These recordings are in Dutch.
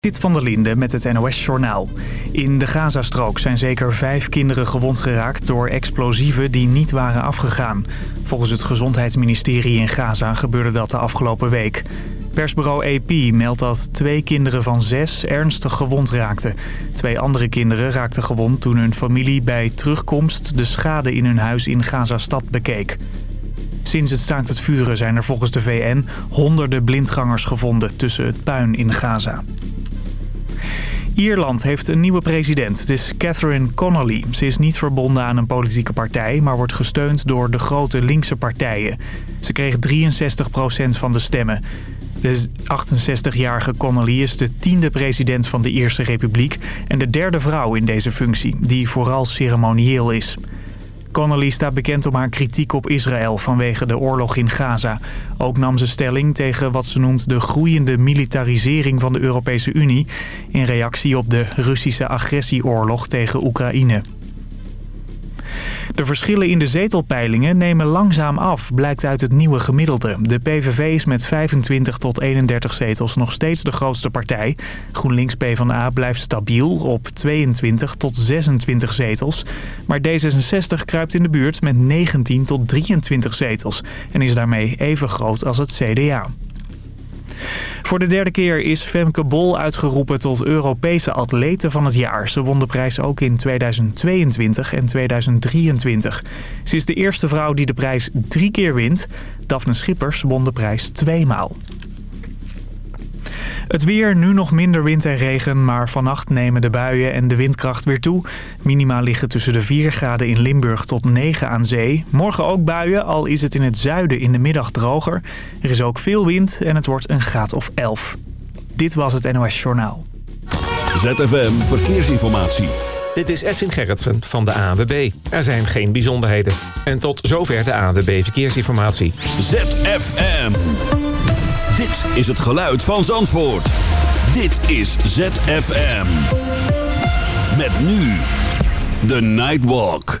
Dit van der Linde met het NOS-journaal. In de Gazastrook zijn zeker vijf kinderen gewond geraakt door explosieven die niet waren afgegaan. Volgens het gezondheidsministerie in Gaza gebeurde dat de afgelopen week. Persbureau AP meldt dat twee kinderen van zes ernstig gewond raakten. Twee andere kinderen raakten gewond toen hun familie bij terugkomst de schade in hun huis in Gaza-stad bekeek. Sinds het staakt het vuren zijn er volgens de VN honderden blindgangers gevonden tussen het puin in Gaza. Ierland heeft een nieuwe president. Het is Catherine Connolly. Ze is niet verbonden aan een politieke partij... maar wordt gesteund door de grote linkse partijen. Ze kreeg 63% van de stemmen. De 68-jarige Connolly is de tiende president van de Ierse Republiek... en de derde vrouw in deze functie, die vooral ceremonieel is. Connolly staat bekend om haar kritiek op Israël vanwege de oorlog in Gaza. Ook nam ze stelling tegen wat ze noemt de groeiende militarisering van de Europese Unie... in reactie op de Russische agressieoorlog tegen Oekraïne. De verschillen in de zetelpeilingen nemen langzaam af, blijkt uit het nieuwe gemiddelde. De PVV is met 25 tot 31 zetels nog steeds de grootste partij. GroenLinks PvdA blijft stabiel op 22 tot 26 zetels. Maar D66 kruipt in de buurt met 19 tot 23 zetels en is daarmee even groot als het CDA. Voor de derde keer is Femke Bol uitgeroepen tot Europese atlete van het jaar. Ze won de prijs ook in 2022 en 2023. Ze is de eerste vrouw die de prijs drie keer wint. Daphne Schippers won de prijs tweemaal. Het weer, nu nog minder wind en regen, maar vannacht nemen de buien en de windkracht weer toe. Minima liggen tussen de 4 graden in Limburg tot 9 aan zee. Morgen ook buien, al is het in het zuiden in de middag droger. Er is ook veel wind en het wordt een graad of 11. Dit was het NOS Journaal. ZFM Verkeersinformatie. Dit is Edwin Gerritsen van de ANWB. Er zijn geen bijzonderheden. En tot zover de ANWB Verkeersinformatie. ZFM. Dit is het geluid van Zandvoort. Dit is ZFM. Met nu de Nightwalk.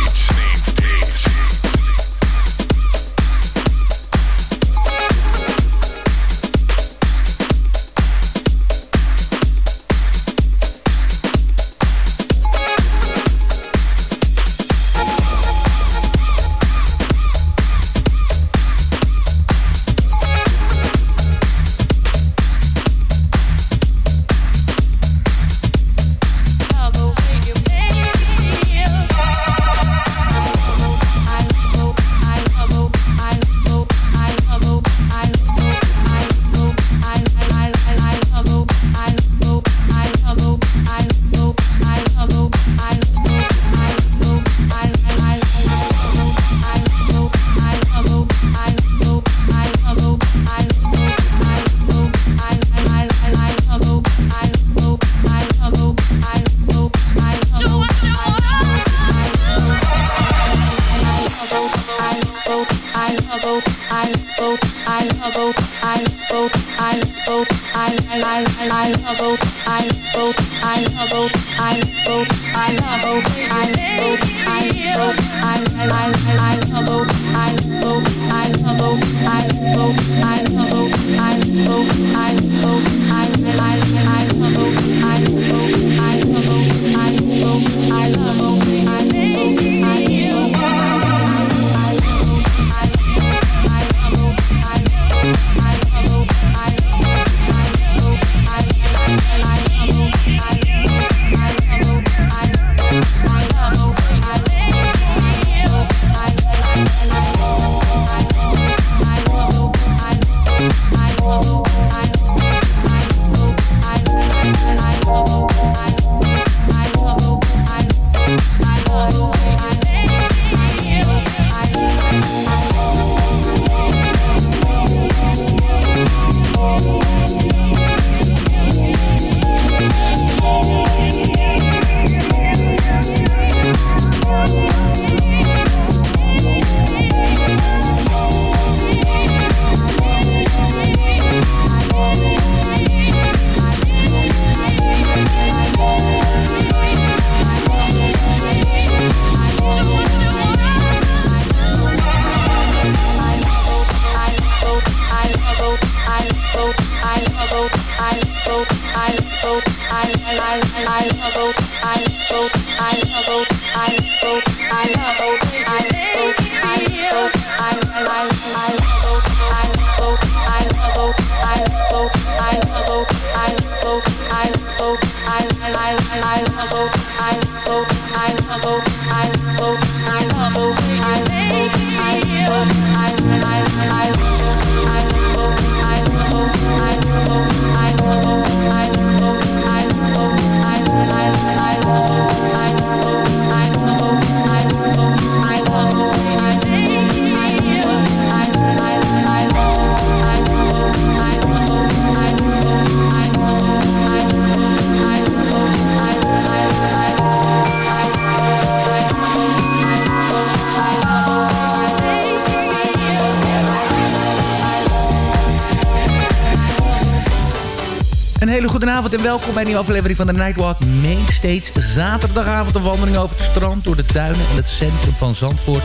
Welkom bij een nieuwe aflevering van de Nightwalk Mainstage. Zaterdagavond een wandeling over het strand, door de duinen en het centrum van Zandvoort.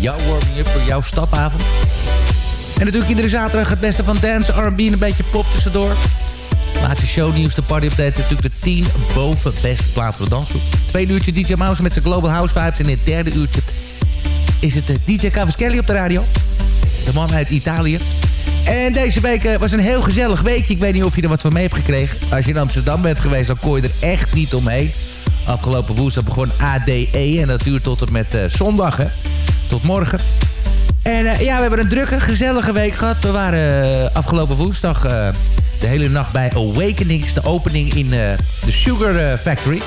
Jouw warming-up voor jouw stapavond. En natuurlijk iedere zaterdag het beste van dance, R&B en een beetje pop tussendoor. Laatste shownieuws, de party update, natuurlijk de 10 boven beste plaats voor dansgroep. Tweede uurtje DJ Mouse met zijn Global House Vibes. En in het derde uurtje is het DJ Kelly op de radio. De man uit Italië. En deze week eh, was een heel gezellig weekje. Ik weet niet of je er wat van mee hebt gekregen. Als je in Amsterdam bent geweest, dan kon je er echt niet omheen. Afgelopen woensdag begon ADE en dat duurt tot en met uh, zondag, hè. Tot morgen. En uh, ja, we hebben een drukke, gezellige week gehad. We waren afgelopen woensdag de hele nacht bij Awakenings. De opening in de Sugar Factory.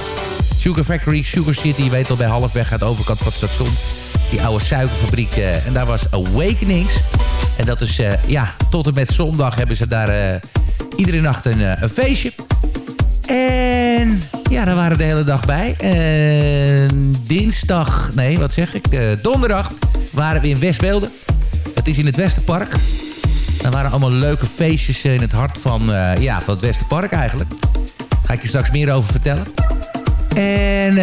Sugar Factory, Sugar City. Je weet al, bij halfweg aan de overkant van het station. Die oude suikerfabriek. en daar was Awakenings. En dat is, uh, ja, tot en met zondag hebben ze daar uh, iedere nacht een, uh, een, feestje. En ja, daar waren we de hele dag bij. En dinsdag, nee, wat zeg ik? donderdag waren we in Westbeelden. Het is in het Westerpark. Daar waren allemaal leuke feestjes in het hart van, ja, van het Westerpark eigenlijk. Daar ga ik je straks meer over vertellen. En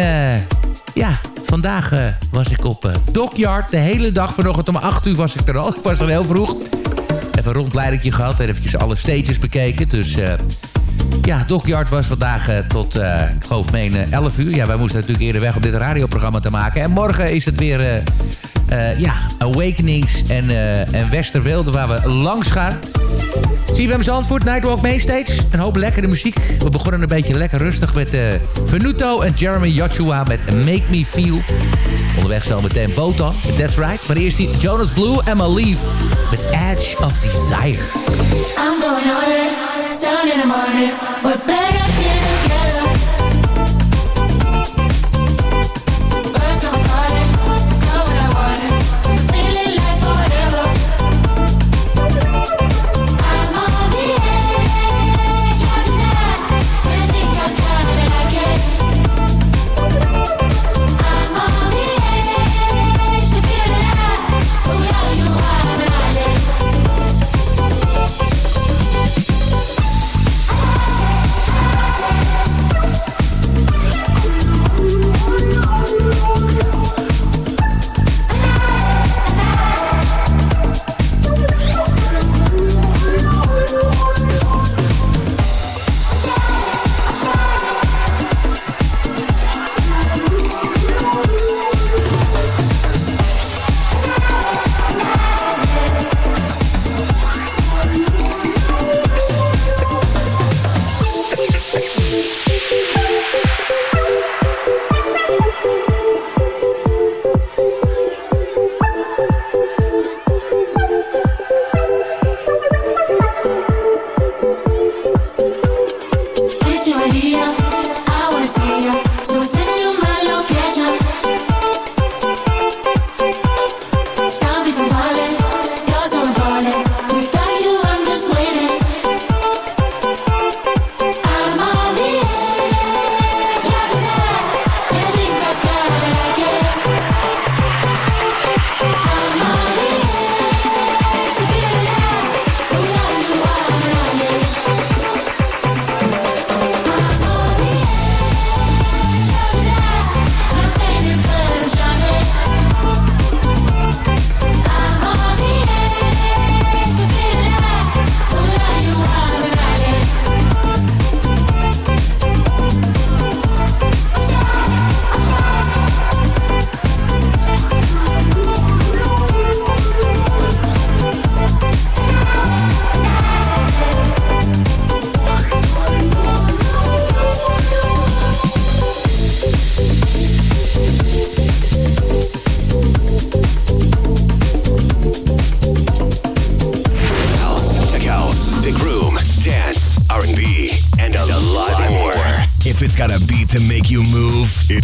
ja, Vandaag uh, was ik op uh, Dockyard. De hele dag vanochtend om 8 uur was ik er al. Ik was er heel vroeg. Even een rondleidingje gehad. En eventjes alle stages bekeken. Dus uh, ja, Dockyard was vandaag tot, ik geloof meen 11 uur. Ja, wij moesten natuurlijk eerder weg om dit radioprogramma te maken. En morgen is het weer... ja, Awakenings en, en Westerwilde waar we langs gaan. CFM Zandvoort, Nightwalk Mainstage. Een hoop lekkere muziek. We begonnen een beetje lekker rustig met uh, Venuto en Jeremy Joshua met Make Me Feel. Onderweg zo meteen Botan, That's Right. Maar eerst die Jonas Blue en Malieve met Edge of Desire. I'm going on in the morning. We're better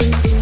Bye.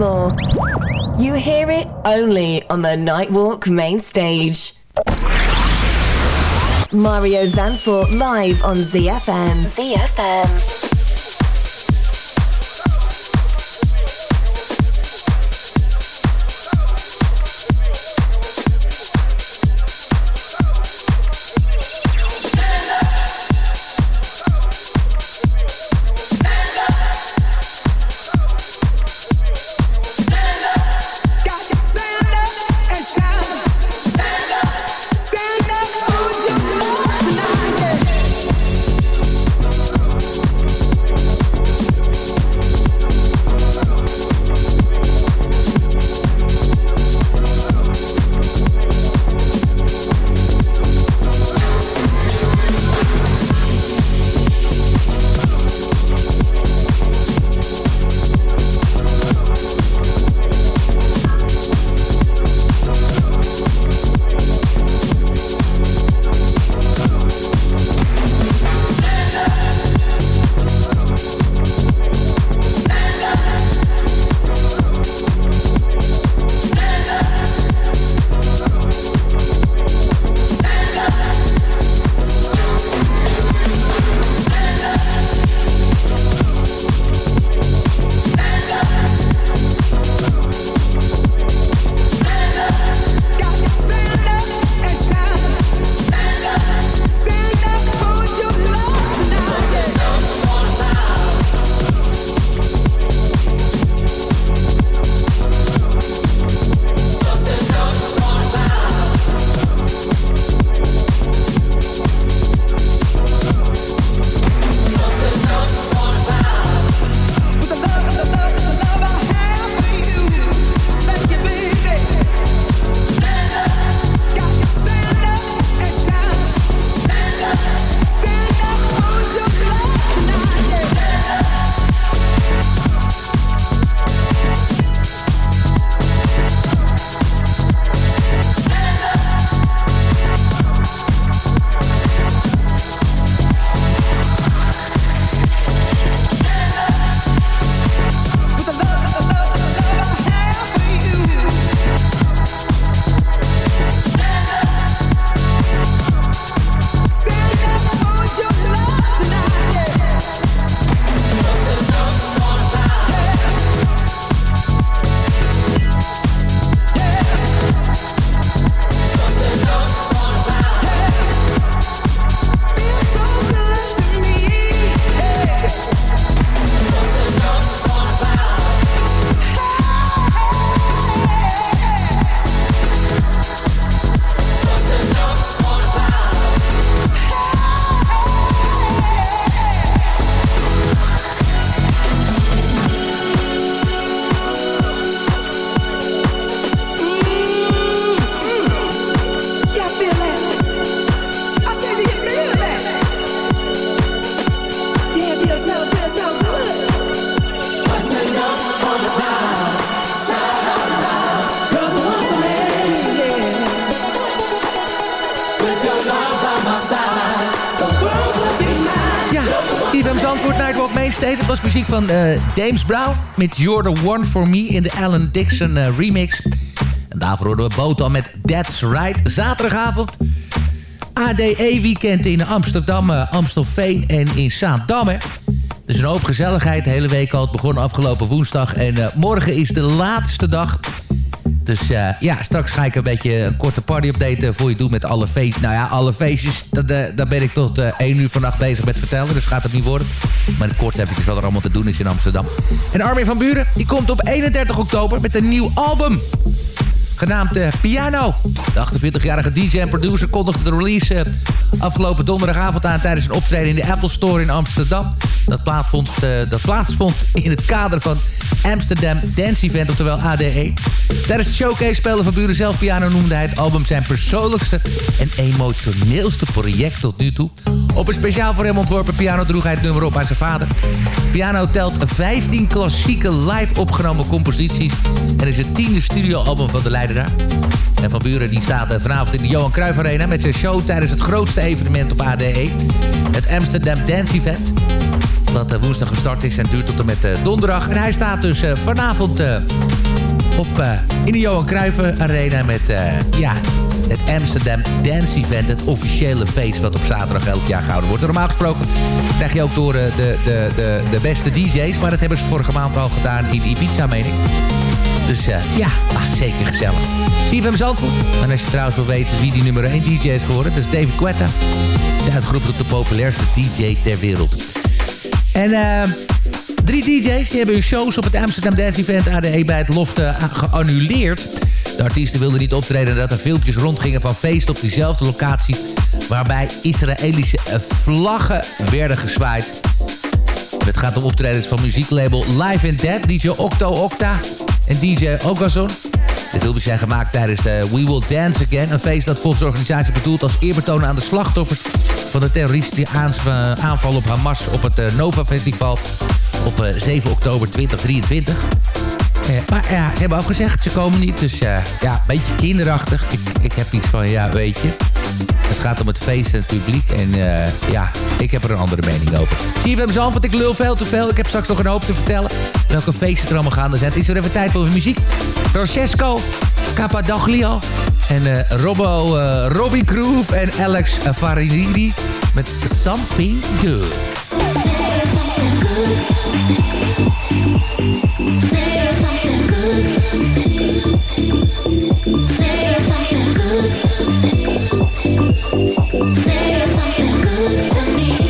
more. You hear it only on the Nightwalk main stage. Mario Zanfort live on ZFM. ZFM. Het was muziek van eh, James Brown met You're the One For Me in de Alan Dixon eh, remix. En daarvoor hoorden we Botan met That's Right. Zaterdagavond ADE-weekend in Amsterdam, uh, Amstelveen en in Zaandam. Dus een hoop gezelligheid. De hele week al. Het begon afgelopen woensdag. En morgen is de laatste dag. Dus uh, ja, straks ga ik een beetje een korte party-update voor je doen met alle feestjes. Nou ja, alle feestjes, daar ben ik tot uh, 1 uur vannacht bezig met vertellen. Dus gaat het niet worden. Maar kort eventjes wat er allemaal te doen is in Amsterdam. En Armin van Buren, die komt op 31 oktober met een nieuw album genaamd uh, Piano. De 48-jarige DJ en producer kondigde de release uh, afgelopen donderdagavond aan... tijdens een optreden in de Apple Store in Amsterdam. Dat plaatsvond, uh, dat plaatsvond in het kader van Amsterdam Dance Event, oftewel ADE. Tijdens de showcase speelde Van Buren zelf piano... noemde hij het album zijn persoonlijkste en emotioneelste project tot nu toe. Op een speciaal voor hem ontworpen piano droeg hij het nummer op aan zijn vader. Piano telt 15 klassieke live opgenomen composities... en is het tiende studioalbum van de leider En Van Buren die staat vanavond in de Johan Cruijff Arena... met zijn show tijdens het grootste evenement op ADE. Het Amsterdam Dance Event. Wat woensdag gestart is en duurt tot en met donderdag. En hij staat dus vanavond op, in de Johan Cruijff Arena... met ja, het Amsterdam Dance Event. Het officiële feest wat op zaterdag elk jaar gehouden wordt. Normaal gesproken krijg je ook door de, de, de, de beste DJ's. Maar dat hebben ze vorige maand al gedaan in Ibiza, meen ik. Dus uh, ja, ah, zeker gezellig. CFM Zandvoort. En als je trouwens wil weten wie die nummer 1 DJ is geworden... dat is David Guetta. Hij is uitgeroepen tot de populairste DJ ter wereld. En uh, drie DJ's die hebben hun shows op het Amsterdam Dance Event ADE bij het Loft uh, geannuleerd. De artiesten wilden niet optreden nadat er filmpjes rondgingen van feesten op diezelfde locatie... waarbij Israëlische vlaggen werden gezwaaid. Het gaat om optredens van muzieklabel Live and Dead, DJ Octo Octa en DJ Ogazon. De filmpjes zijn gemaakt tijdens de We Will Dance Again. Een feest dat volgens de organisatie bedoeld als eerbetoon aan de slachtoffers... van de terroristische aanval op Hamas op het Nova Festival op 7 oktober 2023. Uh, maar ja, ze hebben afgezegd, ze komen niet. Dus ja, een beetje kinderachtig. Ik, ik heb iets van, ja, weet je... Het gaat om het feest en het publiek. En uh, ja, ik heb er een andere mening over. Zie je hem zelf, want ik lul veel te veel. Ik heb straks nog een hoop te vertellen. Welke feesten er allemaal gaande zijn. Is er even tijd voor muziek. Francesco Capadaglio. En uh, Robbo, uh, Robbie Groove en Alex Faridiri. Met Something Good. Something good. Something good. Say something good to me,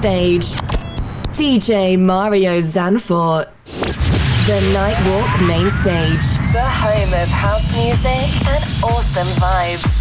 Stage, DJ Mario Zanfort. The Nightwalk main stage, the home of house music and awesome vibes.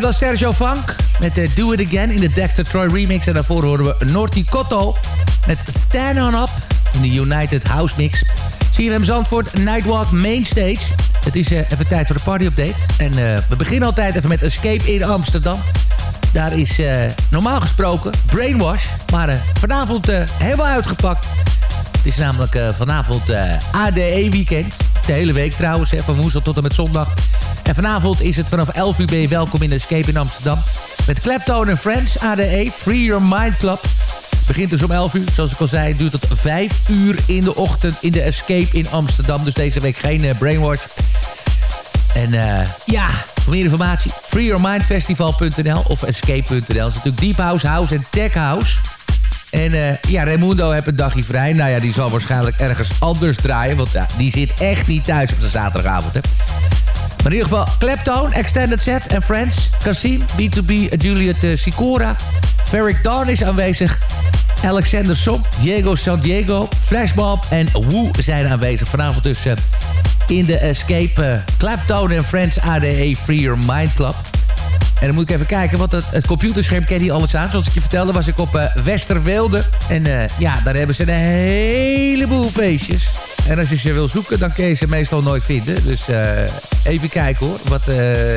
Dat was Sergio Funk met eh, Do It Again in de Dexter Troy remix. En daarvoor horen we Norty Cotto met Stand On Up in de United House mix. CFM Zandvoort, Nightwalk Mainstage. Het is eh, even tijd voor de party update. En eh, we beginnen altijd even met Escape in Amsterdam. Daar is normaal gesproken Brainwash. Maar vanavond helemaal uitgepakt. Het is namelijk vanavond eh, ADE-weekend. De hele week trouwens, hè, van woensdag tot en met zondag. En vanavond is het vanaf 11 uur ben je welkom in de Escape in Amsterdam. Met Clapton en Friends, ADE, Free Your Mind Club. Begint dus om 11 uur, zoals ik al zei. Duurt tot 5 uur in de ochtend in de Escape in Amsterdam. Dus deze week geen eh, Brainwash. En eh, ja, voor meer informatie, freeyourmindfestival.nl of escape.nl. Is natuurlijk Deep House, House en Tech House. En eh, ja, Raimundo heeft een dagje vrij. Nou ja, die zal waarschijnlijk ergens anders draaien. Want die zit echt niet thuis op de zaterdagavond, hè. Maar in ieder geval, Extended Set en Friends. Kasim, B2B, Juliet uh, Sicora. Ferric Dawn is aanwezig. Alexander Song, Diego San Diego, Flashmob en Woo zijn aanwezig. Vanavond dus eh, in de Escape uh, en Friends ADE Free Your Mind Club. En dan moet ik even kijken, want het, het computerscherm kent hier alles aan. Zoals ik je vertelde was ik op Westerwelde. En eh, ja, daar hebben ze een heleboel feestjes. En als je ze wil zoeken, dan kun je ze meestal nooit vinden. Dus eh, even kijken hoor. Wat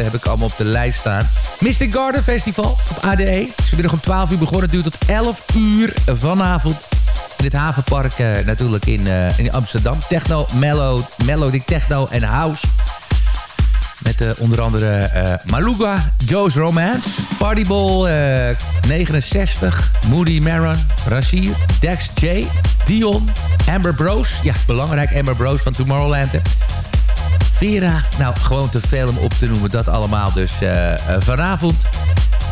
heb ik allemaal op de lijst staan? Mystic Garden Festival op ADE. Het is vanmiddag om 12 uur begonnen. Het duurt tot 11 uur vanavond. In het havenpark natuurlijk in, in Amsterdam. Techno, mellow, melodic techno en house. Met eh, onder andere eh, Maluga, Joe's Romance, Partyball eh 69, Moody Maron, Rashir, Dex J, Dion, Amber Bros. Ja, belangrijk, Amber Bros van Tomorrowland. Vera, nou gewoon te veel om op te noemen, dat allemaal. Dus eh, eh, vanavond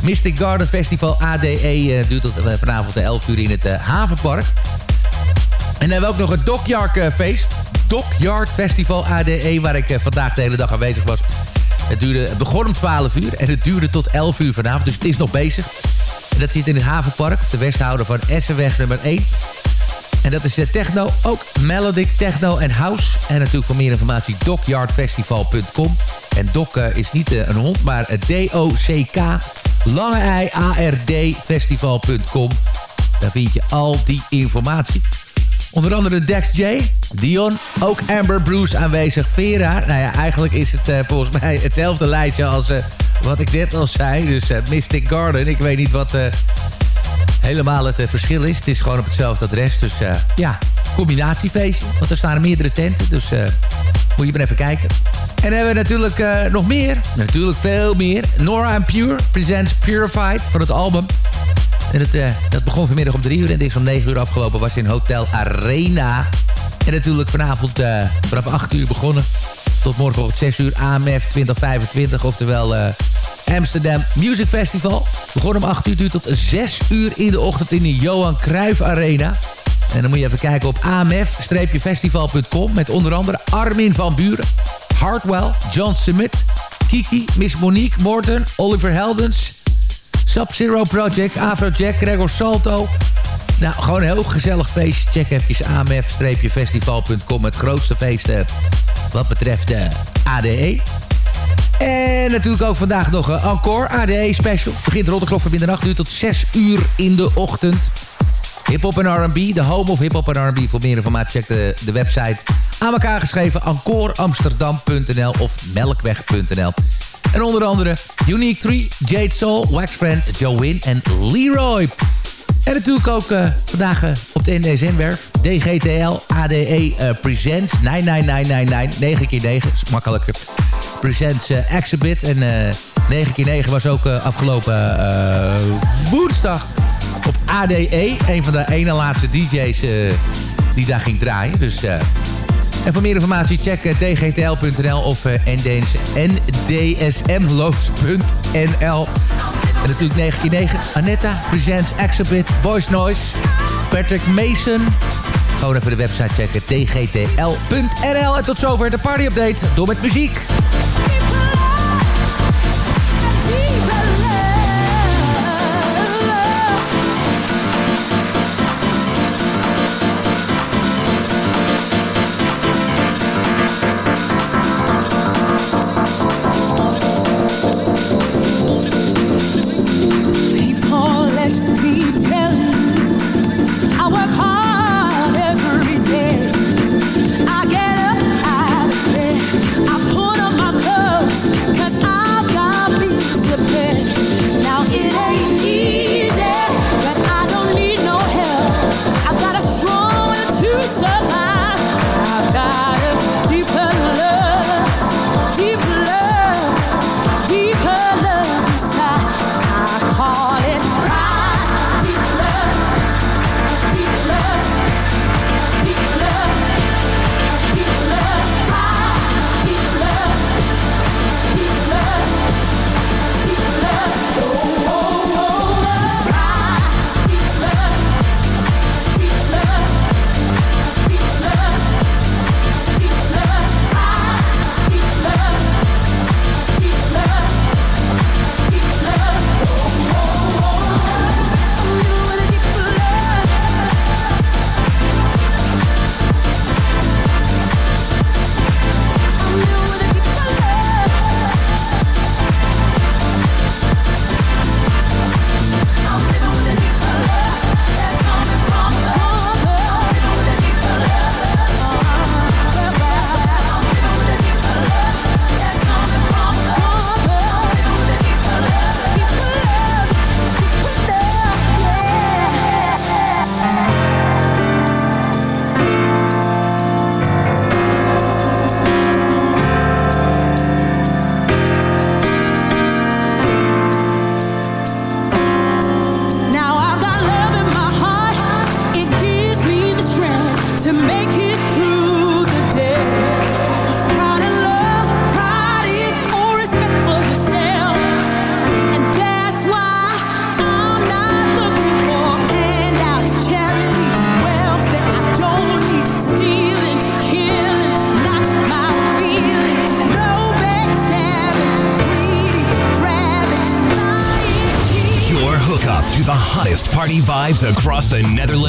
Mystic Garden Festival ADE eh, duurt tot eh, vanavond de 11 uur in het eh, Havenpark. En dan hebben we ook nog het Dockyard feest. Dockyard Festival ADE, waar ik eh, vandaag de hele dag aanwezig was. Het, duurde, begon om 12 uur en het duurde tot 11 uur vanavond. Dus het is nog bezig. En dat zit in het Havenpark, de westhouder van Essenweg nummer 1. En dat is eh, techno, ook melodic, techno en house. En natuurlijk voor meer informatie dockyardfestival.com. En Doc eh, is niet een hond, maar D-O-C-K, lange A-R-D, festival.com. Daar vind je al die informatie. Onder andere Dex J, Dion, ook Amber Bruce aanwezig, Vera. Nou ja, eigenlijk is het eh, volgens mij hetzelfde lijstje als eh, wat ik net al zei. Dus eh, Mystic Garden, ik weet niet wat... helemaal het verschil is. Het is gewoon op hetzelfde adres. Dus ja, combinatiefeestje. Want er staan meerdere tenten. Dus moet je maar even kijken. En dan hebben we natuurlijk nog meer. Natuurlijk veel meer. Nora and Pure presents Purified van het album. En het, eh, dat begon vanmiddag om drie uur en het is om negen uur afgelopen. Was in Hotel Arena. En natuurlijk vanavond eh, vanaf acht uur begonnen. Tot morgen op 6 uur AMF 2025. Oftewel eh, Amsterdam Music Festival. Begon om 8 uur, tot 6 uur in de ochtend in de Johan Cruijff Arena. En dan moet je even kijken op amf-festival.com... met onder andere Armin van Buren, Hartwell, John Smith... Kiki, Miss Monique, Morton, Oliver Heldens... Sub-Zero Project, Afrojack, Gregor Salto... Nou, gewoon een heel gezellig feest. Check even amf-festival.com. Het grootste feest eh, wat betreft de ADE. En natuurlijk ook vandaag nog een Encore ADE special. Begint rond de klok van middernacht, duurt tot 6 uur in de ochtend. Hip-hop en R&B, de home of hip-hop en R&B. Voor meer informatie check de, de website aan elkaar geschreven. encoreamsterdam.nl of melkweg.nl. En onder andere Unique 3, Jade Soul, Waxfriend, Joe en Leroy. En natuurlijk ook eh, vandaag eh, op de NDSN-werf. DGTL ADE eh, Presents 99999. 9 keer 9 is makkelijker. Presents Exhibit. En eh 9 keer 9 was ook afgelopen woensdag op ADE. Een van de ene laatste DJ's die daar ging draaien. Dus... en voor meer informatie check eh, dgtl.nl of eh, NDS ndsmloods.nl. En natuurlijk 9 keer 9 Anetta presents Exhibit, Voice Noise, Patrick Mason. Gewoon even de website checken, dgtl.nl. En tot zover de party update. Door met muziek. the Netherlands.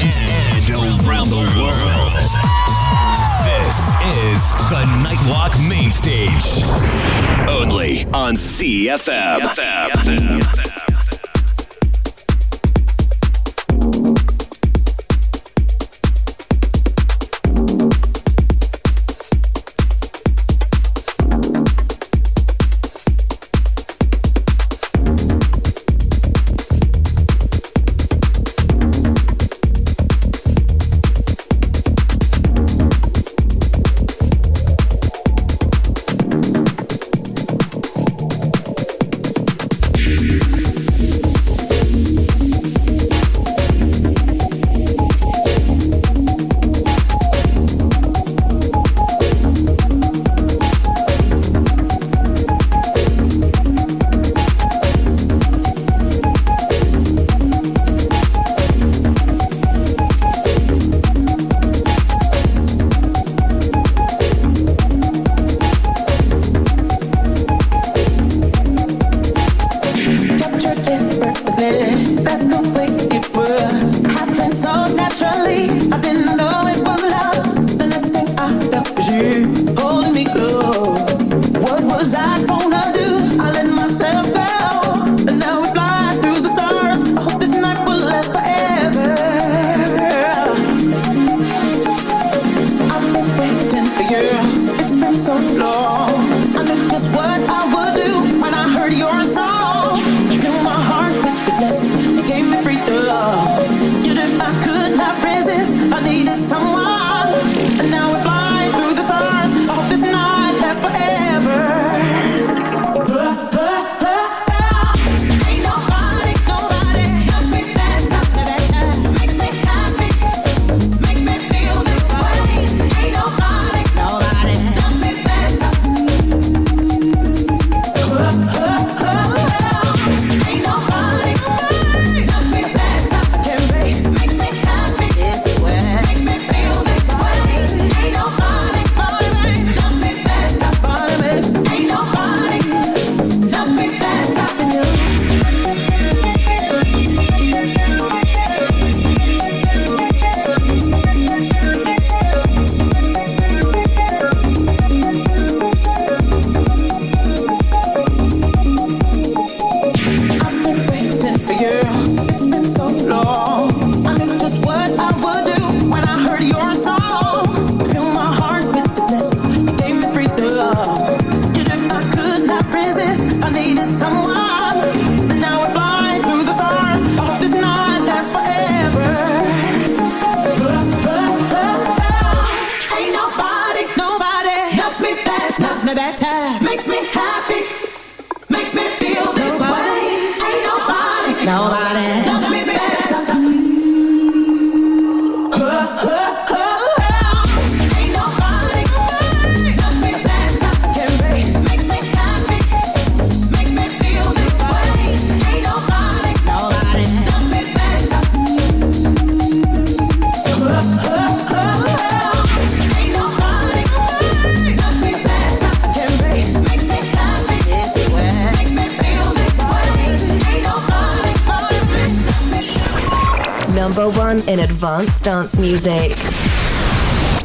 dance dance music.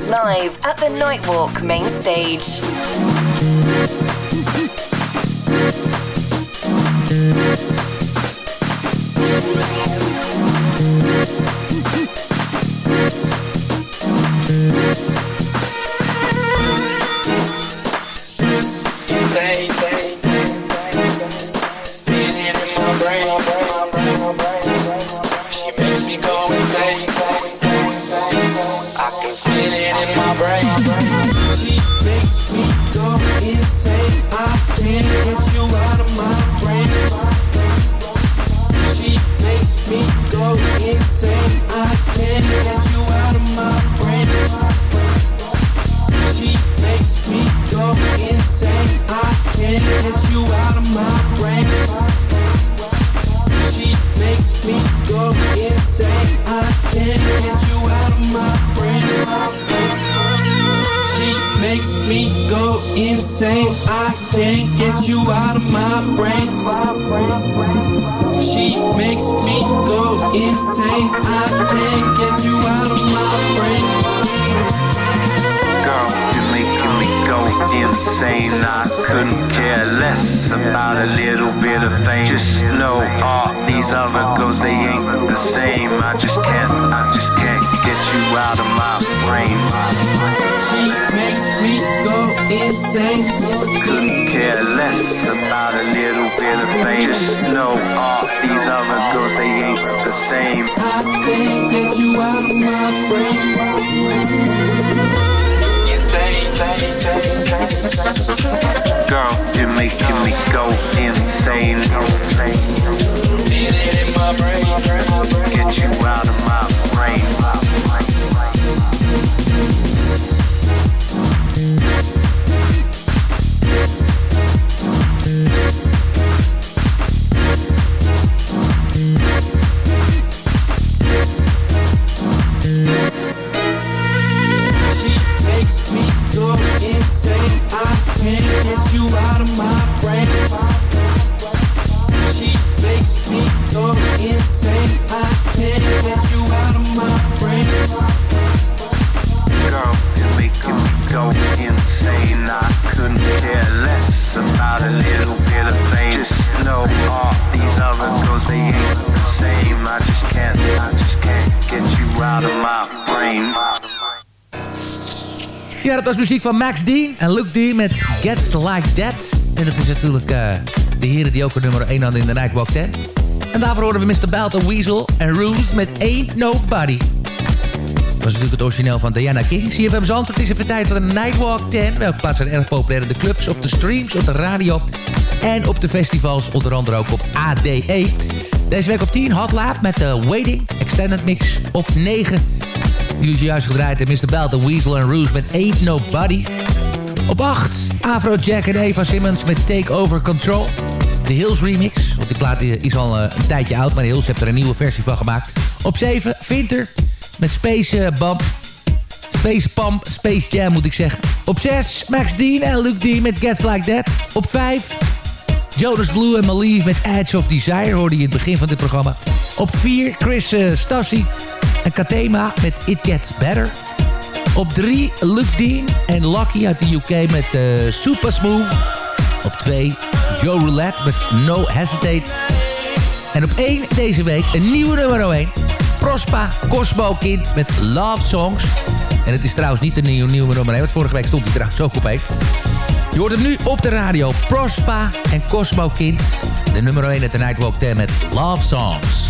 Live at the Nightwalk main stage. brain. She makes me go insane. I can't get you out of my brain. Girl, you're making me go insane. I couldn't care less about a little bit of fame. Just know all oh, these other girls, they ain't the same. I just can't, I just can't get you out of my brain. She makes me go insane. Couldn't care less about a little bit of fame. Just know all these other girls, they ain't the same. I can't get you out of my brain. Insane. Girl, you're making me go insane. Feel it in my brain. Get you out of my brain. Ja, dat was muziek van Max Dean en Luke Dean met Gets Like That. En dat is natuurlijk eh, de heren die ook een nummer 1 hadden in de Nightwalk 10. En daarvoor horen we Mr. Belton Weasel en Roos met Ain't Nobody. Dat was natuurlijk het origineel van Diana King. CFM Zandvoort is even tijd voor de Nightwalk 10. Welke plaatsen zijn erg populair in de clubs, op de streams, op de radio... en op de festivals, onder andere ook op ADE. Deze week op 10 Hot Lab met de Waiting Extended Mix op 9... Die is juist gedraaid en Mr. Belton, Weasel en Roos met Ain't Nobody. Op 8, Afrojack en Eva Simmons met Take Over Control. De Hills remix, want die plaat is al eh, een tijdje oud... maar de Hills heeft er een nieuwe versie van gemaakt. Op 7, Winter met Space uh, Bump. Space Pump, Space Jam moet ik zeggen. Op 6, Max Dean en Luke Dean met Gets Like That. Op 5, Jonas Blue en Malieve met Edge of Desire... hoorde je in het begin van dit programma. Op 4, Chris uh, Stassi en Katema met It Gets Better. Op 3, Luke Dean en Lucky uit de UK met Super Smooth. Op 2, Joe Roulette met No Hesitate. En op 1 deze week een nieuwe nummer 1. Prospa Cosmo Kind met Love Songs. En het is trouwens niet een nieuwe, nieuwe nummer 1, want vorige week stond hij trouwens ook op 1. Je hoort hem nu op de radio. Prospa en Cosmo Kind. De nummer 1 uit de Nightwalk 10 met Love Songs.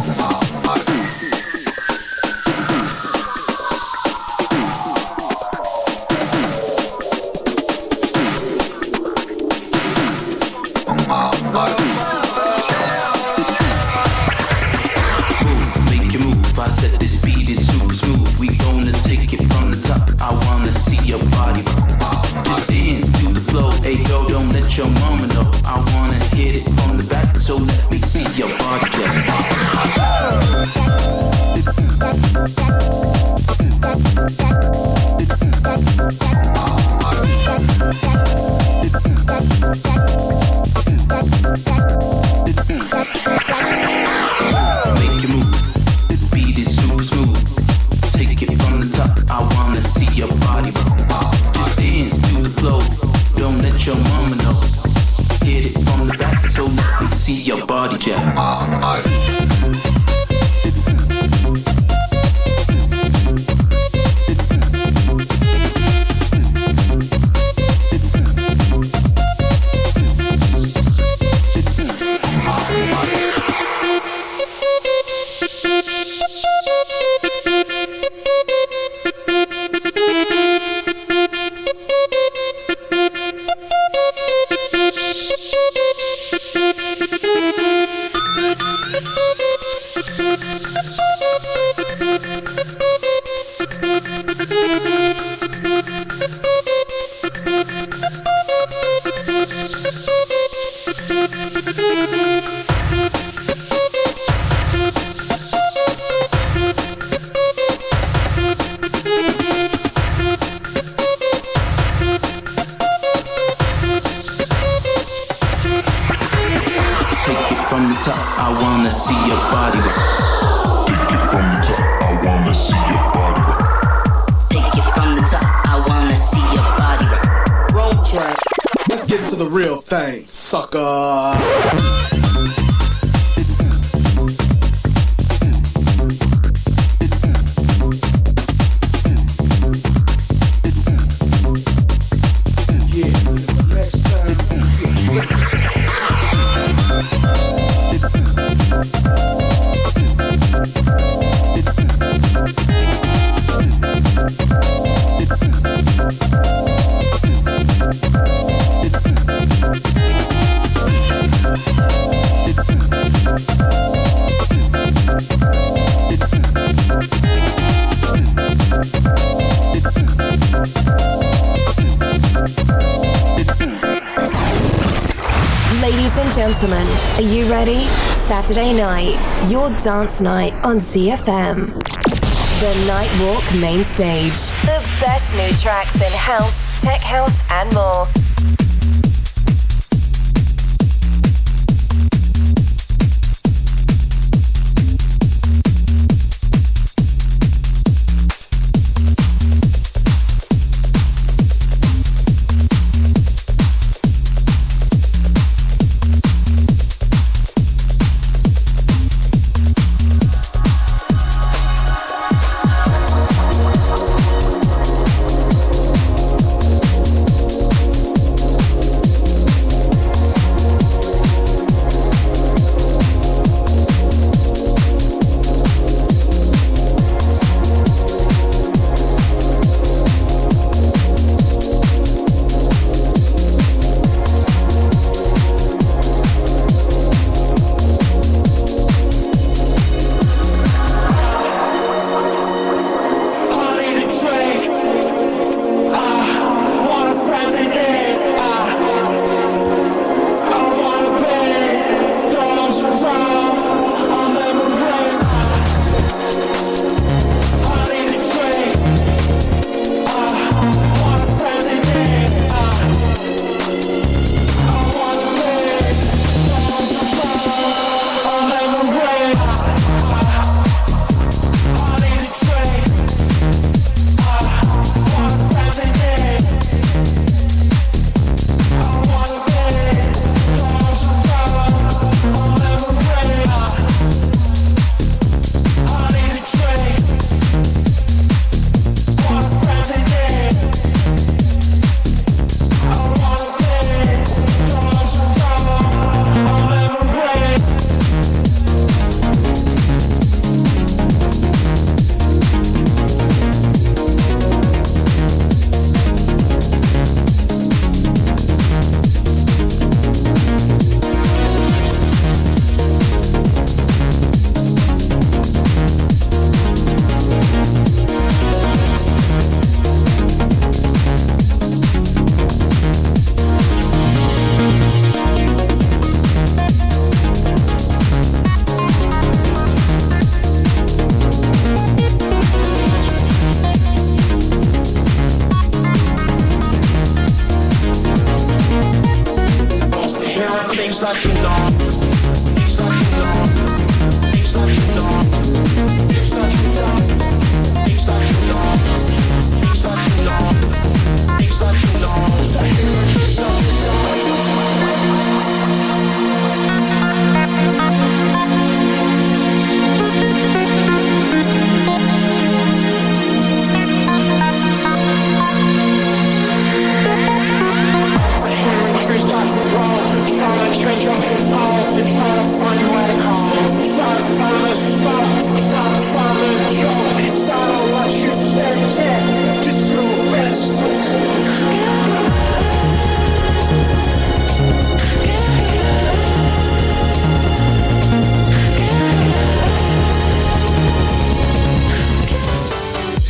gentlemen, are you ready? Saturday night, your dance night on ZFM. The Nightwalk main stage. The best new tracks in house, tech house, and more.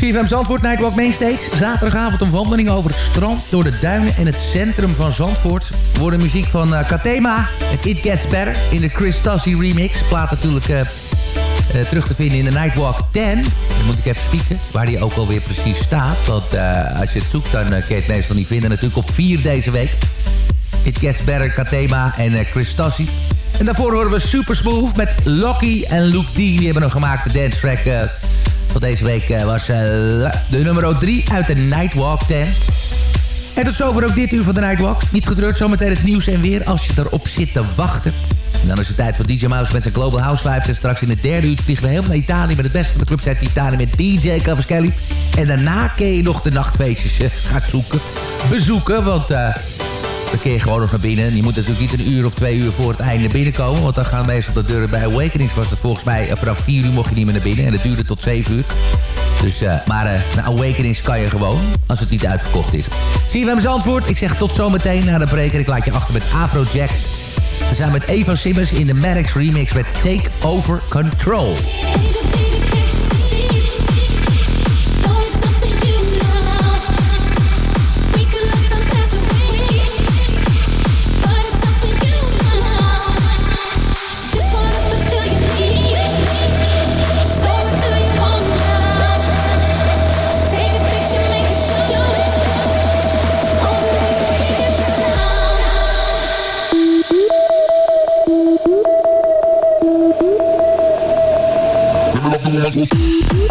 CFM Zandvoort, Nightwalk Mainstage. Zaterdagavond een wandeling over het strand, door de duinen en het centrum van Zandvoort. We horen muziek van uh, Katema, het It Gets Better in de Chris remix. Plaat natuurlijk uh, uh, terug te vinden in de Nightwalk 10. Dan moet ik even spieken waar die ook alweer precies staat. Want als je het zoekt, dan kun je het meestal niet vinden. Natuurlijk op 4 deze week. It Gets Better, Katema en Chris Tassi. En daarvoor horen we Super Smooth met Locky en Luke D. Die hebben nog gemaakt de dance track van deze week uh, was uh, de nummer 3 uit de Nightwalk 10. En tot zover ook dit uur van de Nightwalk. Niet getreurd, zometeen het nieuws en weer als je erop zit te wachten. En dan is het tijd voor DJ Mouse met zijn Global House Vibes. En straks in het derde uur vliegen we helemaal naar Italië... met het beste van de clubs uit Italië met DJ Cavaschelli. En daarna kun je nog de nachtfeestjes gaan zoeken, bezoeken. Want dan kun je gewoon nog naar binnen. Je moet natuurlijk niet een uur of twee uur voor het einde binnenkomen. Want dan gaan meestal de deuren bij Awakenings. Was het volgens mij vanaf vier uur mocht je niet meer naar binnen. En dat duurde tot zeven uur. Dus, uh, maar uh, naar Awakenings kan je gewoon. Als het niet uitverkocht is. Zie je mijn antwoord? Ik zeg tot zometeen na de break. En ik laat je achter met Afrojack. We zijn met Eva Simmons in de Maddox remix met Take Over Control. ZFM.